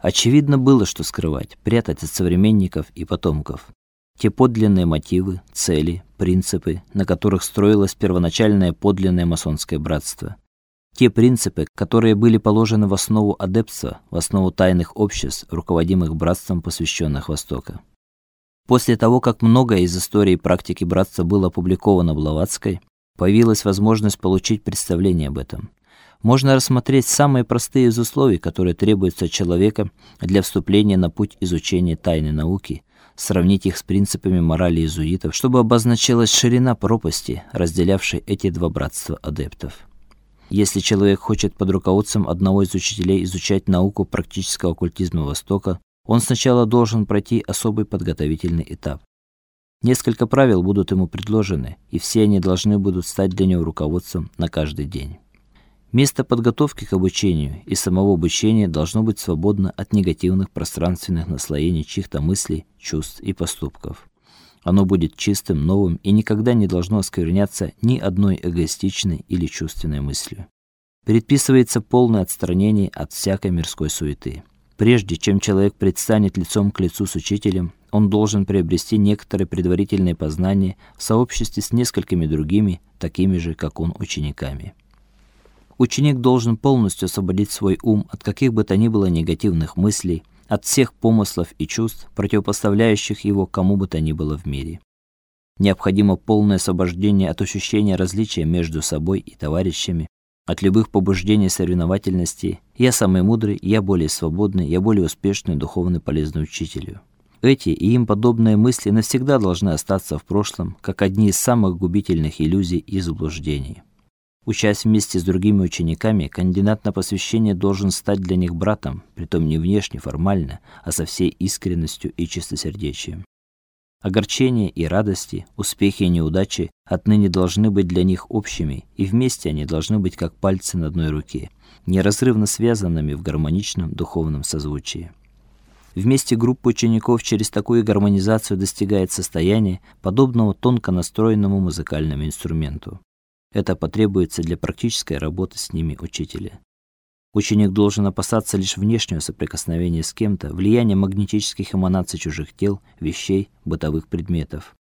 Очевидно было, что скрывать, прятать от современников и потомков. Те подлинные мотивы, цели, принципы, на которых строилось первоначальное подлинное масонское братство. Те принципы, которые были положены в основу адептства, в основу тайных обществ, руководимых братством посвященных Востока. После того, как многое из истории практики братства было опубликовано Блаватской, появилась возможность получить представление об этом. Можно рассмотреть самые простые из условий, которые требуются от человека для вступления на путь изучения тайной науки, сравнить их с принципами морали иезуитов, чтобы обозначилась ширина пропасти, разделявшей эти два братства адептов. Если человек хочет под руководством одного из учителей изучать науку практического оккультизма Востока, он сначала должен пройти особый подготовительный этап. Несколько правил будут ему предложены, и все они должны будут стать для него руководством на каждый день. Место подготовки к обучению и самого обучения должно быть свободно от негативных пространственных наслоений чьих-то мыслей, чувств и поступков. Оно будет чистым, новым и никогда не должно оскверняться ни одной эгоистичной или чувственной мыслью. Предписывается полное отстранение от всякой мирской суеты. Прежде чем человек предстанет лицом к лицу с учителем, он должен приобрести некоторые предварительные познания в сообществе с несколькими другими, такими же, как он, учениками. Ученик должен полностью освободить свой ум от каких бы то ни было негативных мыслей, от всех помыслов и чувств, противопоставляющих его кому бы то ни было в мире. Необходимо полное освобождение от ощущения различия между собой и товарищами, от любых побуждений соревновательности. Я самый мудрый, я более свободный, я более успешный, духовный, полезный учитель. Эти и им подобные мысли навсегда должны остаться в прошлом, как одни из самых губительных иллюзий и заблуждений. Учась вместе с другими учениками, кандидат на посвящение должен стать для них братом, притом не внешне, формально, а со всей искренностью и чистосердечием. Огорчения и радости, успехи и неудачи отныне должны быть для них общими, и вместе они должны быть как пальцы на одной руке, неразрывно связанными в гармоничном духовном созвучии. Вместе группа учеников через такую гармонизацию достигает состояния, подобного тонко настроенному музыкальному инструменту. Это потребуется для практической работы с ними учителя. Ученик должен опасаться лишь внешнего соприкосновения с кем-то, влияния магнетических эманаций чужих тел, вещей, бытовых предметов.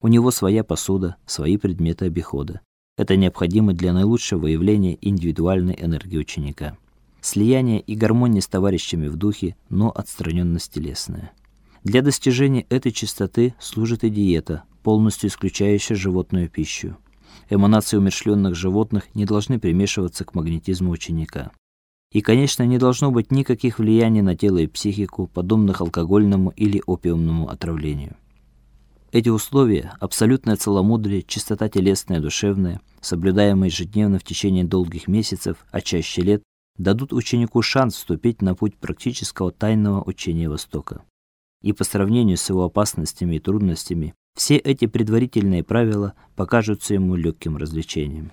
У него своя посуда, свои предметы обихода. Это необходимо для наилучшего выявления индивидуальной энергии ученика. Слияние и гармония с товарищами в духе, но отстраненность телесная. Для достижения этой чистоты служит и диета, полностью исключающая животную пищу. Эманации умерщвленных животных не должны примешиваться к магнетизму ученика. И, конечно, не должно быть никаких влияний на тело и психику, подобных алкогольному или опиумному отравлению. Эти условия абсолютное целомудрие, чистота телесная и душевная, соблюдаемые ежедневно в течение долгих месяцев, а чаще лет, дадут ученику шанс вступить на путь практического тайного учения Востока. И по сравнению с его опасностями и трудностями, все эти предварительные правила покажутся ему легким развлечением.